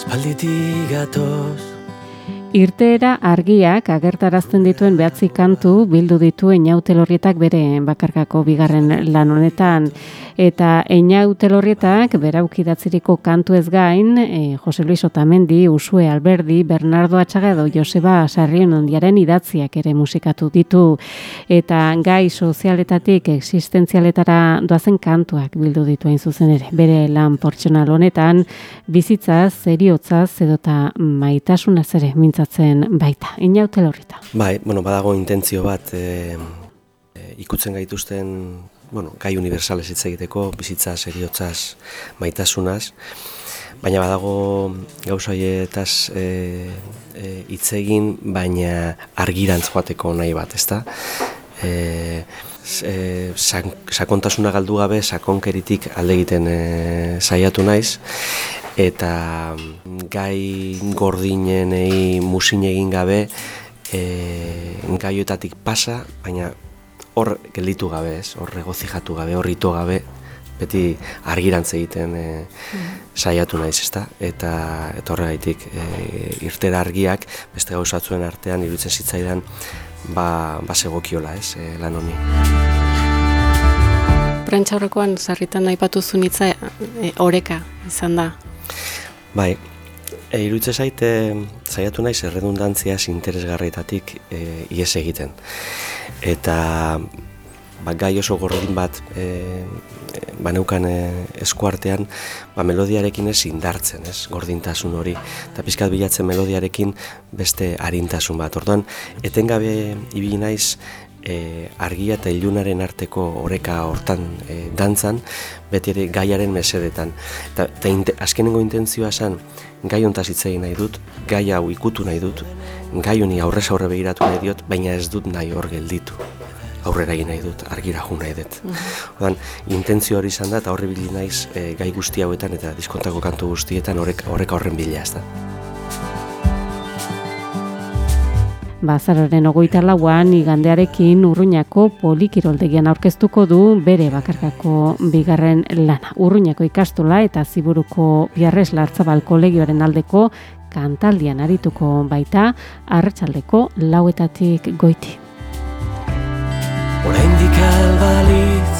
Aspalditik gatoz Irteera argiak agertarazten dituen behatzi kantu bildu ditu Einautelorrietak bere bakarkako bigarren lan honetan eta Einautelorrietak beraukidatziriko kantu ez gain e, Jose Luis Otamendi, Usue Alberdi, Bernardo Atxaga edo Joseba Sarrion ondiaren idatziak ere musikatu ditu eta gai sozialetatik existentzialetara doazen kantuak bildu ditu hain zuzen ere. Bere lan portxonal honetan bizitzaz, zeriotzaz edota maitasunaz ere mintza mintzatzen baita. Inaute lorrita. Bai, bueno, badago intentzio bat e, e, ikutzen gaituzten bueno, gai universales hitz egiteko, bizitza seriotzaz, maitasunaz, baina badago gauza horietaz e, e, hitz egin, baina argirantz joateko nahi bat, ezta? E, e, sakontasuna galdu gabe sakonkeritik alde egiten e, saiatu naiz eta mm, gai gordinenei musin egin gabe e, gaioetatik pasa, baina hor gelditu gabe ez, hor regozijatu gabe, hor ito gabe, beti argirantz egiten e, saiatu naiz ezta, eta etorregaitik e, irtera argiak beste gauzatzuen artean iruditzen zitzaidan ba, ba segokiola ez, e, lan honi. Prentxaurrekoan zarritan nahi patu zunitza e, oreka izan da, Bai, e, iruditze zaite, zaiatu naiz erredundantzia interesgarrietatik e, ies egiten. Eta ba, gai oso gordin bat e, baneukan e, eskuartean ba, melodiarekin ez indartzen, ez, gordintasun hori. Eta pizkat bilatzen melodiarekin beste harintasun bat. Orduan, etengabe ibili naiz e, argia eta ilunaren arteko oreka hortan e, dantzan, beti ere gaiaren mesedetan. Eta, eta azkenengo intentzioa esan, gai hontaz hitzei nahi dut, gai hau ikutu nahi dut, gai honi aurrez aurre begiratu nahi diot, baina ez dut nahi hor gelditu. Aurrera egin nahi dut, argira jo nahi dut. Mm intentzio hori izan da, eta horri bili naiz e, gai guzti hauetan eta diskontako kantu guztietan horreka horren bila ez da. Bazararen ogoita lauan, igandearekin urruñako polikiroldegian aurkeztuko du bere bakarkako bigarren lana. Urruñako ikastola eta ziburuko biarrez lartzabal kolegioaren aldeko kantaldian arituko baita, arretzaldeko lauetatik goiti. Oraindik albalitz